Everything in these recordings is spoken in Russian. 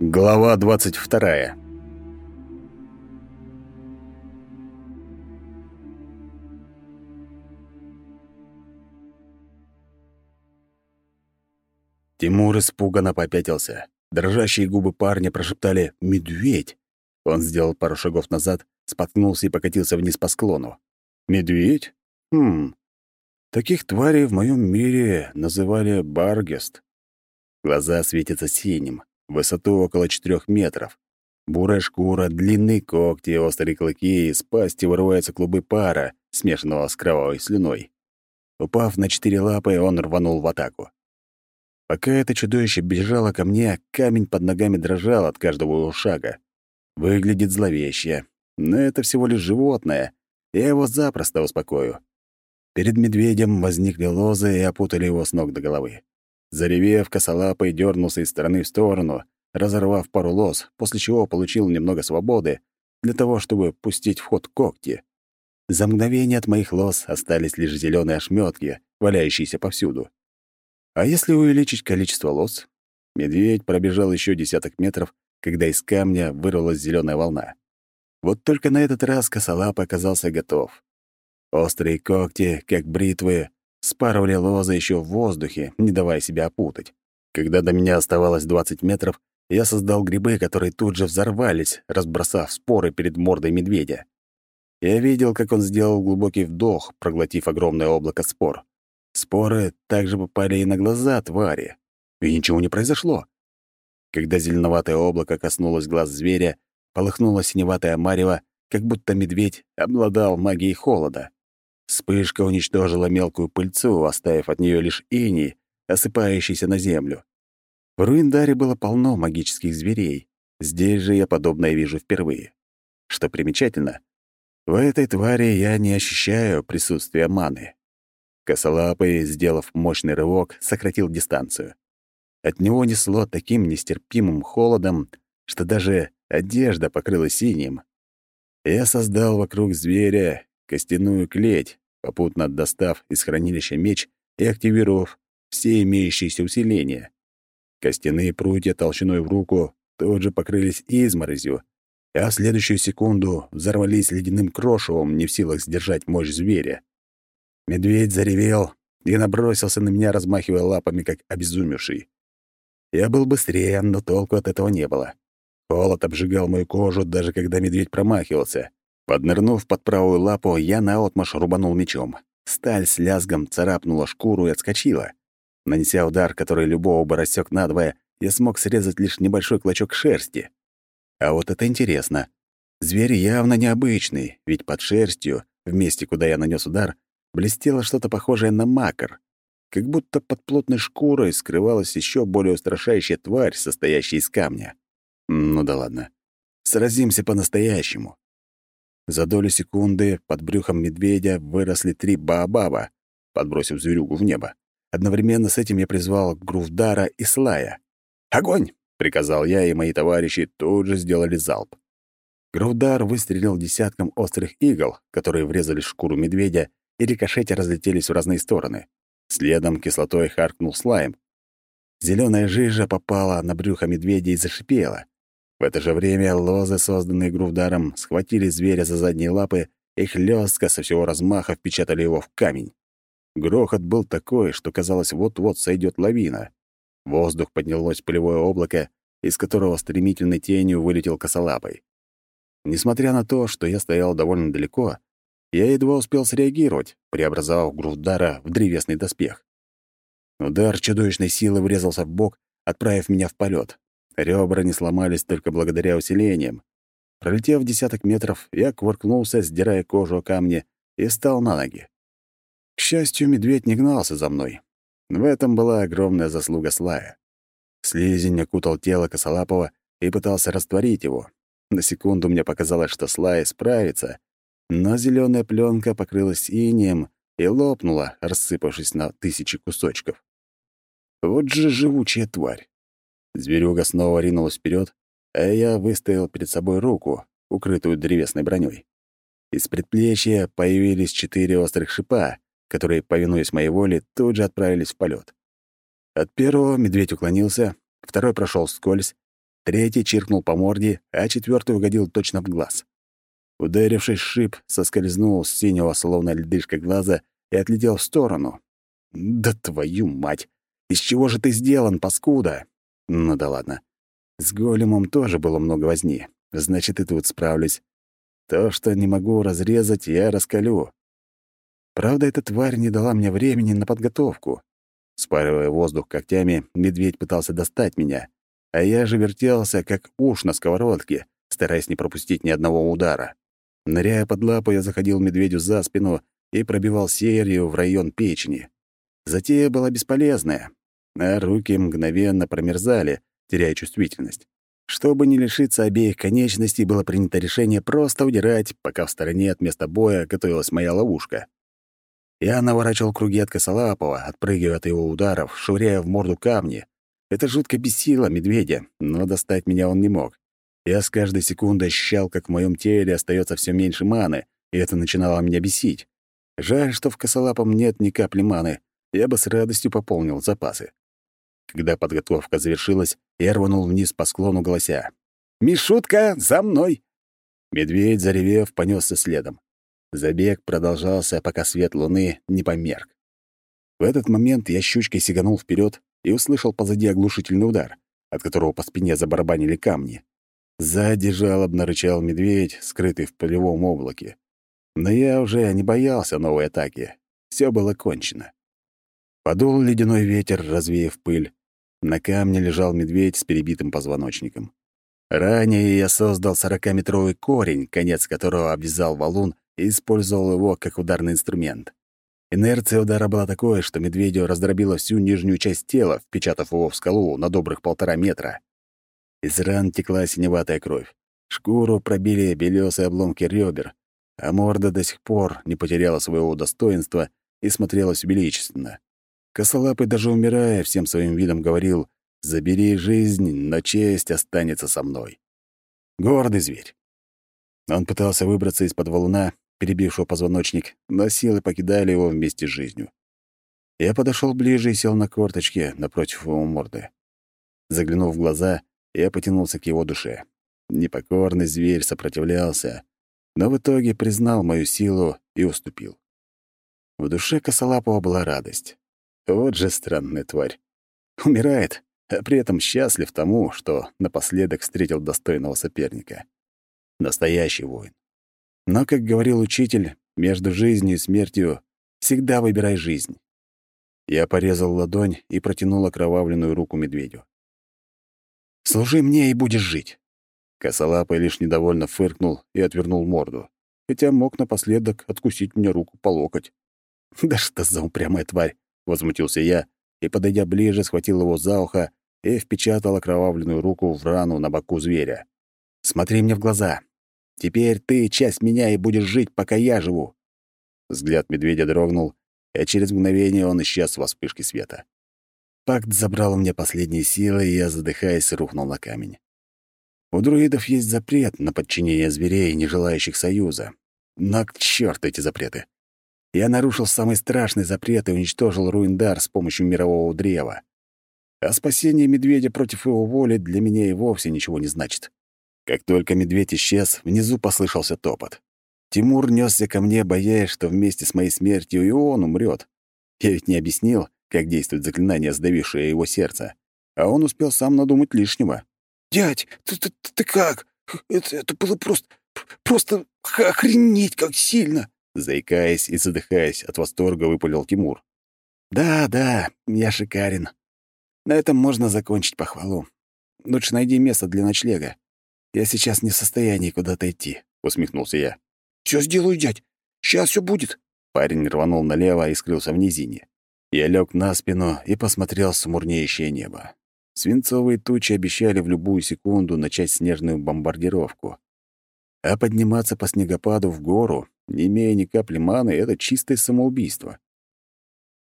Глава 22. Тимур испуганно попятился. Дрожащие губы парня прошептали «Медведь!». Он сделал пару шагов назад, споткнулся и покатился вниз по склону. «Медведь? Хм. Таких тварей в моем мире называли баргест». Глаза светятся синим, высоту около четырех метров. Бурая шкура, длинные когти, острые клыки, из пасти вырываются клубы пара, смешанного с кровавой слюной. Упав на четыре лапы, он рванул в атаку. Пока это чудовище бежало ко мне, камень под ногами дрожал от каждого его шага. Выглядит зловеще, но это всего лишь животное. Я его запросто успокою. Перед медведем возникли лозы и опутали его с ног до головы. Заревев, косолапый дернулся из стороны в сторону, разорвав пару лоз, после чего получил немного свободы для того, чтобы пустить в ход когти. За мгновение от моих лоз остались лишь зеленые ошметки, валяющиеся повсюду. А если увеличить количество лос? Медведь пробежал еще десяток метров, когда из камня вырвалась зеленая волна. Вот только на этот раз косолап оказался готов. Острые когти, как бритвы, спарывали лозы еще в воздухе, не давая себя опутать. Когда до меня оставалось 20 метров, я создал грибы, которые тут же взорвались, разбросав споры перед мордой медведя. Я видел, как он сделал глубокий вдох, проглотив огромное облако спор. Споры также попали и на глаза твари. И ничего не произошло. Когда зеленоватое облако коснулось глаз зверя, полыхнуло синеватое марево, как будто медведь обладал магией холода. Вспышка уничтожила мелкую пыльцу, оставив от нее лишь иней, осыпающийся на землю. В Руиндаре было полно магических зверей. Здесь же я подобное вижу впервые. Что примечательно, в этой твари я не ощущаю присутствия маны. Косолапый, сделав мощный рывок, сократил дистанцию. От него несло таким нестерпимым холодом, что даже одежда покрылась синим. Я создал вокруг зверя костяную клеть, попутно достав из хранилища меч и активировав все имеющиеся усиления. Костяные прутья толщиной в руку тут же покрылись изморозью, а в следующую секунду взорвались ледяным крошевом, не в силах сдержать мощь зверя. Медведь заревел и набросился на меня, размахивая лапами, как обезумевший. Я был быстрее, но толку от этого не было. Холод обжигал мою кожу, даже когда медведь промахивался. Поднырнув под правую лапу, я наотмашь рубанул мечом. Сталь с лязгом царапнула шкуру и отскочила. Нанеся удар, который любого бы рассек надвое, я смог срезать лишь небольшой клочок шерсти. А вот это интересно. Зверь явно необычный, ведь под шерстью, в месте, куда я нанес удар, блестело что-то похожее на макар. Как будто под плотной шкурой скрывалась еще более устрашающая тварь, состоящая из камня. Ну да ладно. Сразимся по-настоящему. За долю секунды под брюхом медведя выросли три баобаба, подбросив зверюгу в небо. Одновременно с этим я призвал Грувдара и Слая. «Огонь!» — приказал я, и мои товарищи тут же сделали залп. Грувдар выстрелил десятком острых игл, которые врезались в шкуру медведя и рикошете разлетелись в разные стороны. Следом кислотой харкнул слайм. Зелёная жижа попала на брюхо медведя и зашипела. В это же время лозы, созданные грувдаром, схватили зверя за задние лапы и хлёстко со всего размаха впечатали его в камень. Грохот был такой, что казалось, вот-вот сойдет лавина. В воздух поднялось пылевое облако, из которого стремительной тенью вылетел косолапый. Несмотря на то, что я стоял довольно далеко, я едва успел среагировать, преобразовав Грувдара в древесный доспех. Удар чудовищной силы врезался в бок, отправив меня в полет. Ребра не сломались только благодаря усилениям. Пролетев десяток метров, я кувыркнулся, сдирая кожу о камни, и встал на ноги. К счастью, медведь не гнался за мной. В этом была огромная заслуга Слая. Слизень окутал тело Косолапова и пытался растворить его. На секунду мне показалось, что Слай справится, но зеленая пленка покрылась инеем и лопнула, рассыпавшись на тысячи кусочков. Вот же живучая тварь. Зверюга снова ринулась вперед, а я выставил перед собой руку, укрытую древесной броней. Из предплечья появились четыре острых шипа, которые, повинуясь моей воле, тут же отправились в полет. От первого медведь уклонился, второй прошел вскользь, третий чиркнул по морде, а четвертый угодил точно в глаз. Ударившись шип, соскользнул с синего, словно льдышка глаза, и отлетел в сторону. «Да твою мать! Из чего же ты сделан, паскуда?» «Ну да ладно. С големом тоже было много возни. Значит, и тут справлюсь. То, что не могу разрезать, я раскалю. Правда, эта тварь не дала мне времени на подготовку. Спаривая воздух когтями, медведь пытался достать меня, а я же вертелся, как уж на сковородке, стараясь не пропустить ни одного удара. Ныряя под лапу, я заходил медведю за спину и пробивал серию в район печени. Затея была бесполезная, а руки мгновенно промерзали, теряя чувствительность. Чтобы не лишиться обеих конечностей, было принято решение просто удирать, пока в стороне от места боя готовилась моя ловушка. Я наворачивал круги от косолапого, отпрыгивая от его ударов, швыряя в морду камни. Это жутко бесило медведя, но достать меня он не мог. Я с каждой секундой ощущал, как в моем теле остается все меньше маны, и это начинало меня бесить. Жаль, что в косолапом нет ни капли маны. Я бы с радостью пополнил запасы. Когда подготовка завершилась, я рванул вниз по склону, голося. «Мишутка, за мной!» Медведь, заревев, понесся следом. Забег продолжался, пока свет луны не померк. В этот момент я щучкой сиганул вперед и услышал позади оглушительный удар, от которого по спине забарабанили камни. Сзади жалобно рычал медведь, скрытый в полевом облаке. Но я уже не боялся новой атаки. Все было кончено. Подул ледяной ветер, развеяв пыль. На камне лежал медведь с перебитым позвоночником. Ранее я создал сорокаметровый корень, конец которого обвязал валун и использовал его как ударный инструмент. Инерция удара была такой, что медведю раздробила всю нижнюю часть тела, впечатав его в скалу на добрых полтора метра. Из ран текла синеватая кровь. Шкуру пробили белёсые обломки ребер, а морда до сих пор не потеряла своего достоинства и смотрелась величественно. Косолапый, даже умирая, всем своим видом говорил «Забери жизнь, но честь останется со мной». Гордый зверь. Он пытался выбраться из-под валуна, перебившего позвоночник, но силы покидали его вместе с жизнью. Я подошел ближе и сел на корточки напротив его морды. Заглянув в глаза, я потянулся к его душе. Непокорный зверь сопротивлялся, но в итоге признал мою силу и уступил. В душе Косолапова была радость. Вот же странная тварь. Умирает, а при этом счастлив тому, что напоследок встретил достойного соперника. Настоящий воин. Но, как говорил учитель, между жизнью и смертью всегда выбирай жизнь. Я порезал ладонь и протянул окровавленную руку медведю. «Служи мне, и будешь жить». Косолапый лишь недовольно фыркнул и отвернул морду, хотя мог напоследок откусить мне руку по локоть. «Да что за упрямая тварь!» — возмутился я и, подойдя ближе, схватил его за ухо и впечатал окровавленную руку в рану на боку зверя. Смотри мне в глаза. Теперь ты часть меня и будешь жить, пока я живу». Взгляд медведя дрогнул, и через мгновение он исчез во вспышке света. Пакт забрал у меня последние силы, и я, задыхаясь, рухнул на камень. У друидов есть запрет на подчинение зверей, не желающих союза. Но к чёрту эти запреты. Я нарушил самый страшный запрет и уничтожил Руиндар с помощью мирового древа. А спасение медведя против его воли для меня и вовсе ничего не значит. Как только медведь исчез, внизу послышался топот. Тимур нёсся ко мне, боясь, что вместе с моей смертью и он умрет. Я ведь не объяснил, как действует заклинание, сдавившее его сердце. А он успел сам надумать лишнего. «Дядь, ты, ты, ты как? Это, это было просто... просто охренеть как сильно!» Заикаясь и задыхаясь от восторга, выпалил Тимур. «Да, да, я шикарен. На этом можно закончить похвалу. Лучше найди место для ночлега. Я сейчас не в состоянии куда-то идти», — усмехнулся я. Все сделаю, дядь. Сейчас все будет». Парень рванул налево и скрылся в низине. Я лег на спину и посмотрел в смурнеющее небо. Свинцовые тучи обещали в любую секунду начать снежную бомбардировку. А подниматься по снегопаду в гору, не имея ни капли маны, — это чистое самоубийство.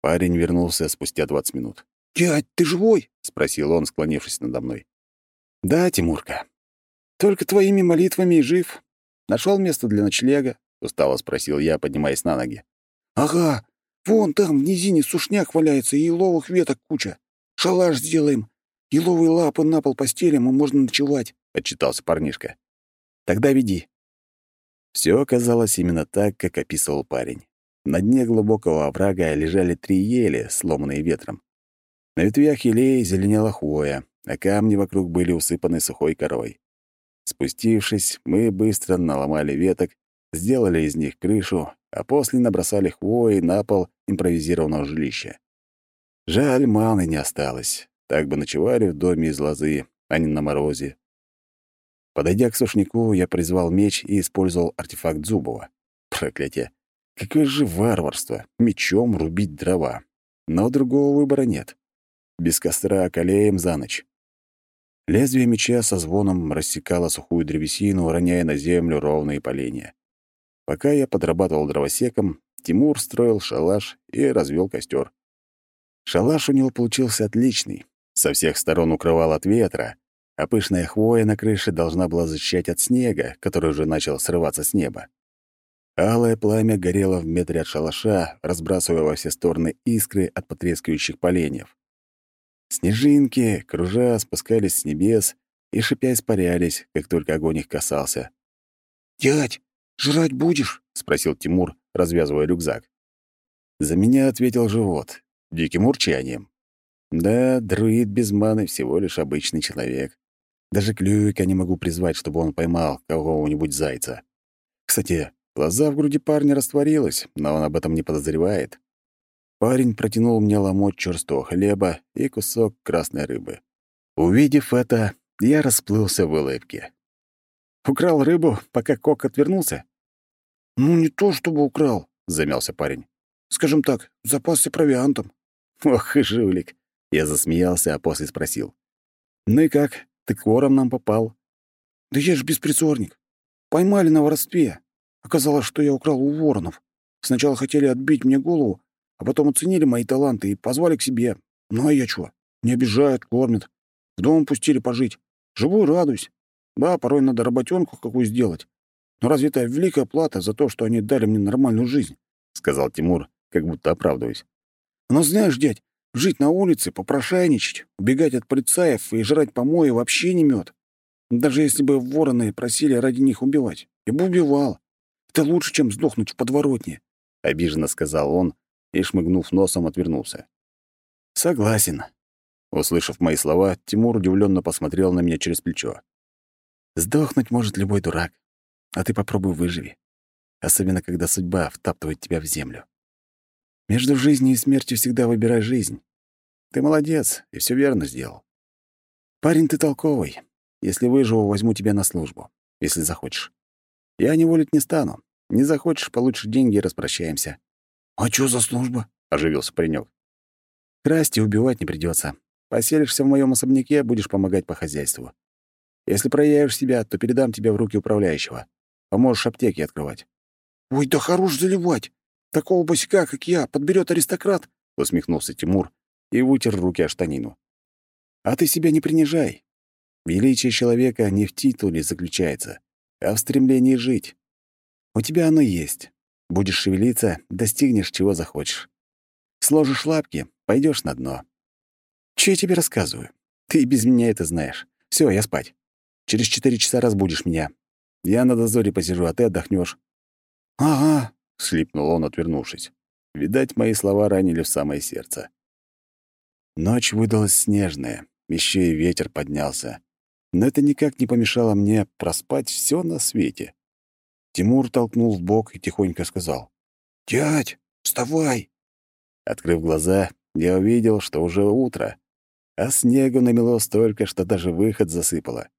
Парень вернулся спустя 20 минут. «Дядь, ты живой?» — спросил он, склонившись надо мной. «Да, Тимурка. Только твоими молитвами и жив. Нашел место для ночлега?» — устало спросил я, поднимаясь на ноги. «Ага. Вон там в низине сушняк валяется и еловых веток куча. Шалаш сделаем. Еловые лапы на пол постелим, и можно ночевать», — отчитался парнишка. «Тогда веди». Все оказалось именно так, как описывал парень. На дне глубокого оврага лежали три ели, сломанные ветром. На ветвях елей зеленела хвоя, а камни вокруг были усыпаны сухой корой. Спустившись, мы быстро наломали веток, сделали из них крышу, а после набросали хвои на пол импровизированного жилища. Жаль, маны не осталось. Так бы ночевали в доме из лозы, а не на морозе. Подойдя к сушнику, я призвал меч и использовал артефакт Зубова. Проклятие! Какое же варварство! Мечом рубить дрова. Но другого выбора нет. Без костра околеем за ночь. Лезвие меча со звоном рассекало сухую древесину, роняя на землю ровные поленья. Пока я подрабатывал дровосеком, Тимур строил шалаш и развел костер. Шалаш у него получился отличный. Со всех сторон укрывал от ветра, а пышная хвоя на крыше должна была защищать от снега, который уже начал срываться с неба. Алое пламя горело в метре от шалаша, разбрасывая во все стороны искры от потрескивающих поленьев. Снежинки, кружа, спускались с небес и, шипя, испарялись, как только огонь их касался. «Дядь, жрать будешь?» — спросил Тимур, развязывая рюкзак. За меня ответил живот, диким урчанием. Да, друид без маны всего лишь обычный человек. Даже клювика не могу призвать, чтобы он поймал кого-нибудь зайца. Кстати, глаза в груди парня растворилась, но он об этом не подозревает. Парень протянул мне ломоть черстого хлеба и кусок красной рыбы. Увидев это, я расплылся в улыбке. «Украл рыбу, пока Кок отвернулся?» «Ну, не то чтобы украл», — замялся парень. «Скажем так, запасся провиантом». «Ох и жулик!» Я засмеялся, а после спросил. «Ну и как? Ты к ворам нам попал?» «Да я ж беспризорник. Поймали на воровстве. Оказалось, что я украл у воронов. Сначала хотели отбить мне голову, а потом оценили мои таланты и позвали к себе. Ну а я чё? Не обижают, кормят. В дом пустили пожить. Живу радуюсь. Да, порой надо работенку какую сделать. Но разве это великая плата за то, что они дали мне нормальную жизнь? — сказал Тимур, как будто оправдываясь. Но знаешь, дядь, жить на улице, попрошайничать, убегать от полицаев и жрать помои вообще не мёд. Даже если бы вороны просили ради них убивать, я бы убивал. Это лучше, чем сдохнуть в подворотне. — обиженно сказал он, и, шмыгнув носом, отвернулся. «Согласен». Услышав мои слова, Тимур удивленно посмотрел на меня через плечо. «Сдохнуть может любой дурак, а ты попробуй выживи, особенно когда судьба втаптывает тебя в землю. Между жизнью и смертью всегда выбирай жизнь. Ты молодец и все верно сделал. Парень ты толковый. Если выживу, возьму тебя на службу, если захочешь. Я не волить не стану. Не захочешь, получишь деньги и распрощаемся. «А чё за служба?» — оживился паренек. «Красть и убивать не придется. Поселишься в моем особняке, будешь помогать по хозяйству. Если проявишь себя, то передам тебя в руки управляющего. Поможешь аптеки открывать». «Ой, да хорош заливать! Такого босика, как я, подберет аристократ!» — усмехнулся Тимур и вытер руки о штанину. «А ты себя не принижай. Величие человека не в титуле заключается, а в стремлении жить. У тебя оно есть. Будешь шевелиться, достигнешь, чего захочешь. Сложишь лапки, пойдешь на дно. Че я тебе рассказываю? Ты без меня это знаешь. Все, я спать. Через четыре часа разбудишь меня. Я на дозоре посижу, а ты отдохнешь. «Ага», — слипнул он, отвернувшись. Видать, мои слова ранили в самое сердце. Ночь выдалась снежная, еще и ветер поднялся. Но это никак не помешало мне проспать все на свете. Тимур толкнул в бок и тихонько сказал. «Дядь, вставай!» Открыв глаза, я увидел, что уже утро, а снегу намело столько, что даже выход засыпало.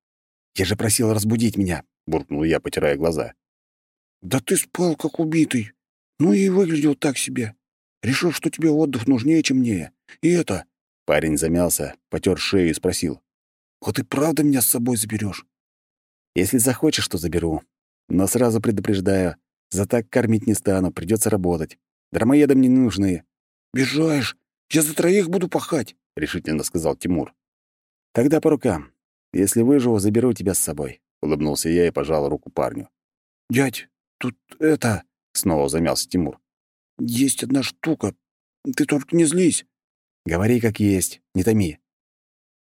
«Я же просил разбудить меня!» — буркнул я, потирая глаза. «Да ты спал, как убитый. Ну и выглядел так себе. Решил, что тебе отдых нужнее, чем мне. И это...» Парень замялся, потер шею и спросил. «Вот и правда меня с собой заберешь? «Если захочешь, то заберу. Но сразу предупреждаю, за так кормить не стану, придется работать. Драмоедам не нужны. «Бежаешь? Я за троих буду пахать», — решительно сказал Тимур. «Тогда по рукам. Если выживу, заберу тебя с собой», — улыбнулся я и пожал руку парню. «Дядь, тут это...» — снова замялся Тимур. есть одна штука. Ты только не злись». «Говори как есть, не томи».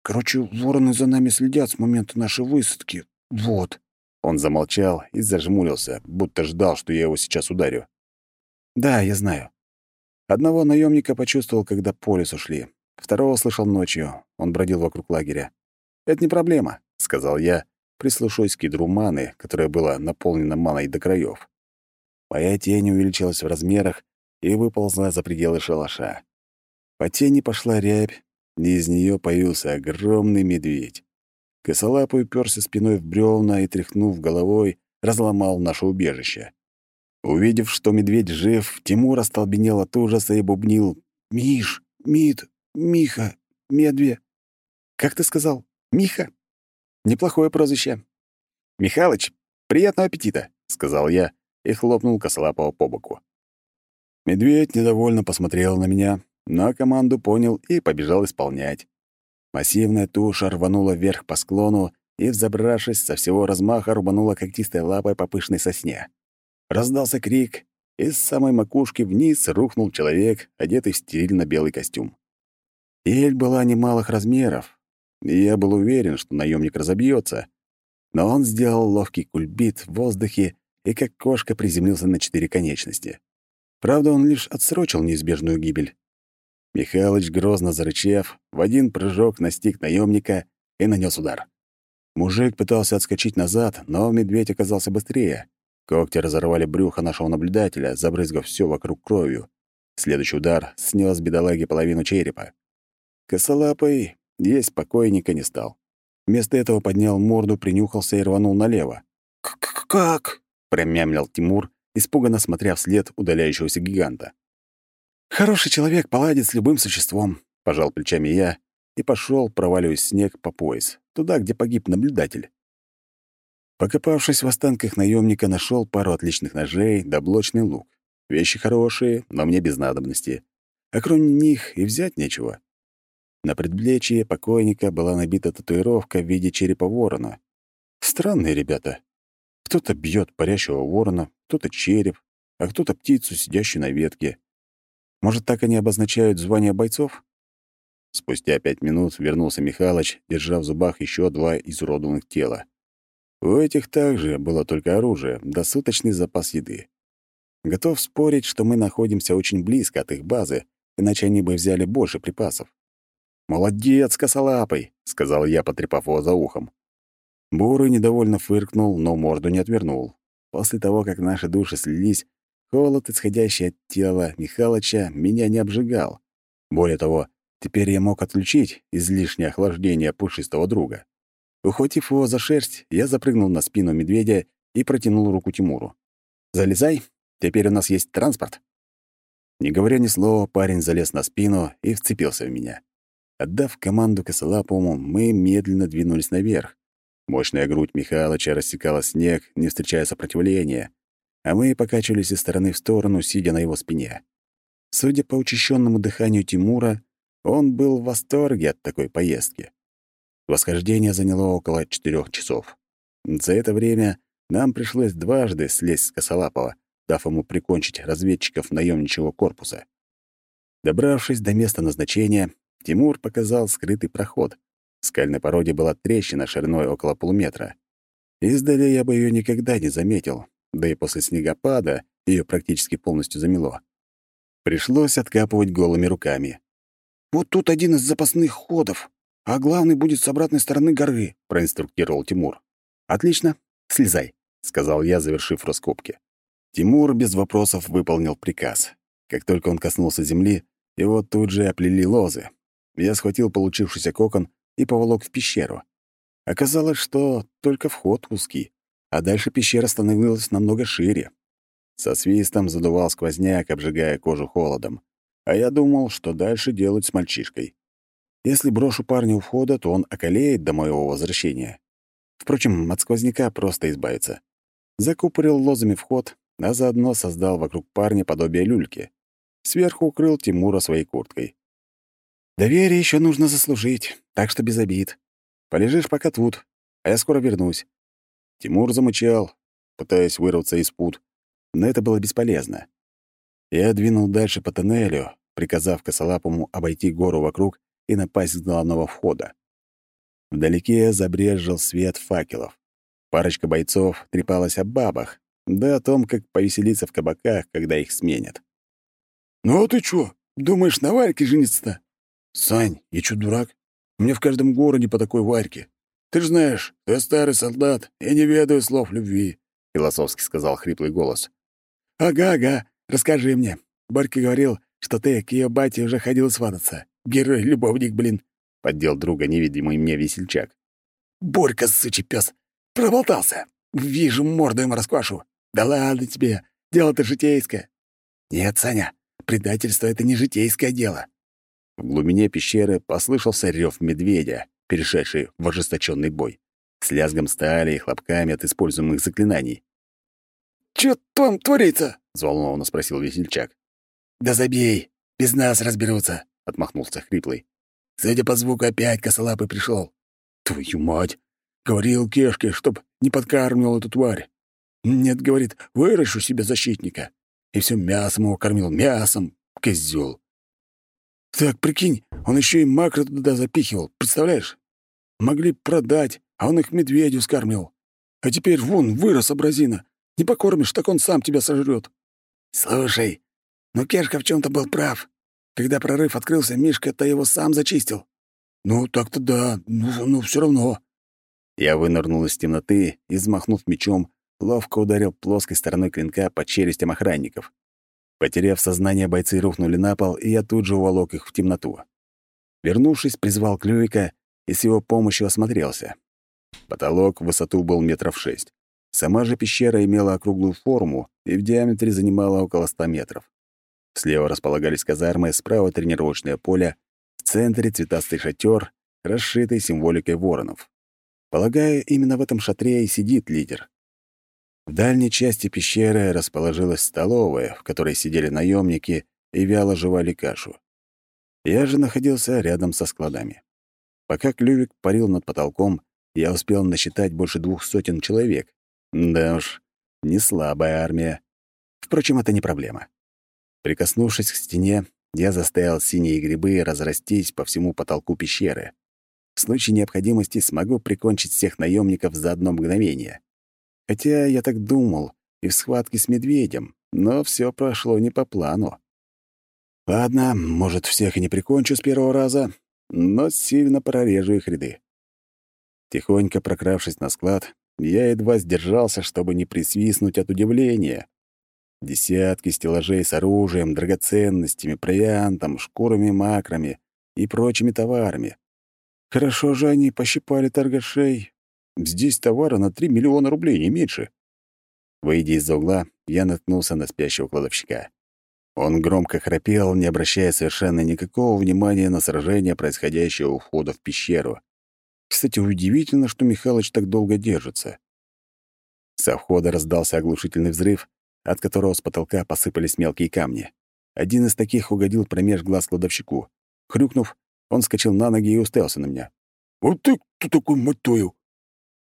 «Короче, вороны за нами следят с момента нашей высадки. Вот». Он замолчал и зажмурился, будто ждал, что я его сейчас ударю. «Да, я знаю. Одного наемника почувствовал, когда по лесу шли. Второго слышал ночью. Он бродил вокруг лагеря. «Это не проблема», — сказал я, прислушиваясь к ядру маны, которая была наполнена маной до краев. Моя тень увеличилась в размерах и выползла за пределы шалаша. По тени пошла рябь, и из нее появился огромный медведь. Косолапый уперся спиной в бревна и, тряхнув головой, разломал наше убежище. Увидев, что медведь жив, Тимур остолбенел от ужаса и бубнил «Миш! Мид! Миха! Медве!» «Как ты сказал? Миха?» «Неплохое прозвище». «Михалыч, приятного аппетита!» — сказал я и хлопнул косолапого по боку. Медведь недовольно посмотрел на меня, но команду понял и побежал исполнять. Массивная туша рванула вверх по склону и, взобравшись, со всего размаха рубанула когтистой лапой по пышной сосне. Раздался крик, и с самой макушки вниз рухнул человек, одетый в стерильно-белый костюм. Ель была немалых размеров, я был уверен, что наемник разобьется. Но он сделал ловкий кульбит в воздухе и как кошка приземлился на четыре конечности. Правда, он лишь отсрочил неизбежную гибель. Михалыч, грозно зарычав, в один прыжок настиг наемника и нанес удар. Мужик пытался отскочить назад, но медведь оказался быстрее. Когти разорвали брюхо нашего наблюдателя, забрызгав все вокруг кровью. Следующий удар снес бедолаге половину черепа. Косолапый есть покойника не стал. Вместо этого поднял морду, принюхался и рванул налево. «Как?» — промямлил Тимур, испуганно смотря вслед удаляющегося гиганта. «Хороший человек поладит с любым существом», — пожал плечами я и пошел, проваливаясь в снег по пояс, туда, где погиб наблюдатель. Покопавшись в останках наемника, нашел пару отличных ножей да блочный лук. Вещи хорошие, но мне без надобности. А кроме них и взять нечего. На предплечье покойника была набита татуировка в виде черепа ворона. Странные ребята. Кто-то бьет парящего ворона, кто-то череп, а кто-то птицу, сидящую на ветке. Может, так они обозначают звание бойцов? Спустя пять минут вернулся Михалыч, держа в зубах еще два изуродованных тела. У этих также было только оружие, да суточный запас еды. Готов спорить, что мы находимся очень близко от их базы, иначе они бы взяли больше припасов. «Молодец, косолапый!» — сказал я, потрепав его за ухом. Бурый недовольно фыркнул, но морду не отвернул. После того, как наши души слились, холод, исходящий от тела Михалыча, меня не обжигал. Более того, теперь я мог отключить излишнее охлаждение пушистого друга. Ухватив его за шерсть, я запрыгнул на спину медведя и протянул руку Тимуру. «Залезай, теперь у нас есть транспорт». Не говоря ни слова, парень залез на спину и вцепился в меня. Отдав команду косолапому, мы медленно двинулись наверх. Мощная грудь Михалыча рассекала снег, не встречая сопротивления, а мы покачивались из стороны в сторону, сидя на его спине. Судя по учащенному дыханию Тимура, он был в восторге от такой поездки. Восхождение заняло около четырех часов. За это время нам пришлось дважды слезть с Косолапова, дав ему прикончить разведчиков наемничьего корпуса. Добравшись до места назначения, Тимур показал скрытый проход. В скальной породе была трещина шириной около полуметра. Издали я бы ее никогда не заметил, да и после снегопада ее практически полностью замело. Пришлось откапывать голыми руками. «Вот тут один из запасных ходов а главный будет с обратной стороны горы», — проинструктировал Тимур. «Отлично, слезай», — сказал я, завершив раскопки. Тимур без вопросов выполнил приказ. Как только он коснулся земли, его тут же оплели лозы. Я схватил получившийся кокон и поволок в пещеру. Оказалось, что только вход узкий, а дальше пещера становилась намного шире. Со свистом задувал сквозняк, обжигая кожу холодом. А я думал, что дальше делать с мальчишкой. Если брошу парня у входа, то он околеет до моего возвращения. Впрочем, от сквозняка просто избавиться. Закупорил лозами вход, а заодно создал вокруг парня подобие люльки. Сверху укрыл Тимура своей курткой. «Доверие еще нужно заслужить, так что без обид. Полежишь пока тут, а я скоро вернусь». Тимур замычал, пытаясь вырваться из пут, но это было бесполезно. Я двинул дальше по тоннелю, приказав косолапому обойти гору вокруг и напасть с главного входа. Вдалеке забрезжил свет факелов. Парочка бойцов трепалась о бабах, да о том, как повеселиться в кабаках, когда их сменят. «Ну а ты чё, думаешь, на Варьке жениться-то?» «Сань, я чё, дурак? Мне в каждом городе по такой Варьке. Ты ж знаешь, я старый солдат, я не ведаю слов любви», — философски сказал хриплый голос. «Ага, ага, расскажи мне. Борька говорил, что ты к ее бате уже ходил свататься. Герой-любовник, блин», — поддел друга невидимый мне весельчак. «Борька, сучий пес, проболтался. Вижу, морду ему расквашу. Да ладно тебе, дело-то житейское». «Нет, Саня, предательство — это не житейское дело». В глубине пещеры послышался рев медведя, перешедший в ожесточенный бой, с лязгом стали и хлопками от используемых заклинаний. «Чё там творится?» — взволнованно спросил весельчак. «Да забей, без нас разберутся», — отмахнулся хриплый. «Судя по звуку, опять косолапый пришел. «Твою мать! Говорил Кешке, чтоб не подкармливал эту тварь. Нет, говорит, выращу себе защитника. И все мясом его кормил, мясом, козел. Так, прикинь, он еще и макро туда запихивал, представляешь? Могли продать, а он их медведю скормил. А теперь вон, вырос абразина. Не покормишь, так он сам тебя сожрет. Слушай, ну Кешка в чем то был прав. Когда прорыв открылся, Мишка-то его сам зачистил. Ну, так-то да, ну, ну все равно. Я вынырнул из темноты и, взмахнув мечом, ловко ударил плоской стороной клинка по челюстям охранников. Потеряв сознание, бойцы рухнули на пол, и я тут же уволок их в темноту. Вернувшись, призвал Клювика и с его помощью осмотрелся. Потолок в высоту был метров шесть. Сама же пещера имела округлую форму и в диаметре занимала около ста метров. Слева располагались казармы, справа — тренировочное поле, в центре — цветастый шатер, расшитый символикой воронов. Полагаю, именно в этом шатре и сидит лидер. В дальней части пещеры расположилась столовая, в которой сидели наемники и вяло жевали кашу. Я же находился рядом со складами. Пока клювик парил над потолком, я успел насчитать больше двух сотен человек. Да уж, не слабая армия. Впрочем, это не проблема. Прикоснувшись к стене, я заставил синие грибы разрастись по всему потолку пещеры. В случае необходимости смогу прикончить всех наемников за одно мгновение. Хотя я так думал и в схватке с медведем, но все прошло не по плану. Ладно, может, всех и не прикончу с первого раза, но сильно прорежу их ряды. Тихонько прокравшись на склад, я едва сдержался, чтобы не присвистнуть от удивления. Десятки стеллажей с оружием, драгоценностями, провиантом, шкурами, макрами и прочими товарами. Хорошо же они пощипали торгашей, Здесь товара на 3 миллиона рублей, не меньше. Выйдя из-за угла, я наткнулся на спящего кладовщика. Он громко храпел, не обращая совершенно никакого внимания на сражение, происходящее у входа в пещеру. Кстати, удивительно, что Михалыч так долго держится. Со входа раздался оглушительный взрыв, от которого с потолка посыпались мелкие камни. Один из таких угодил промеж глаз кладовщику. Хрюкнув, он скочил на ноги и уставился на меня. «Вот ты кто такой, мать твою?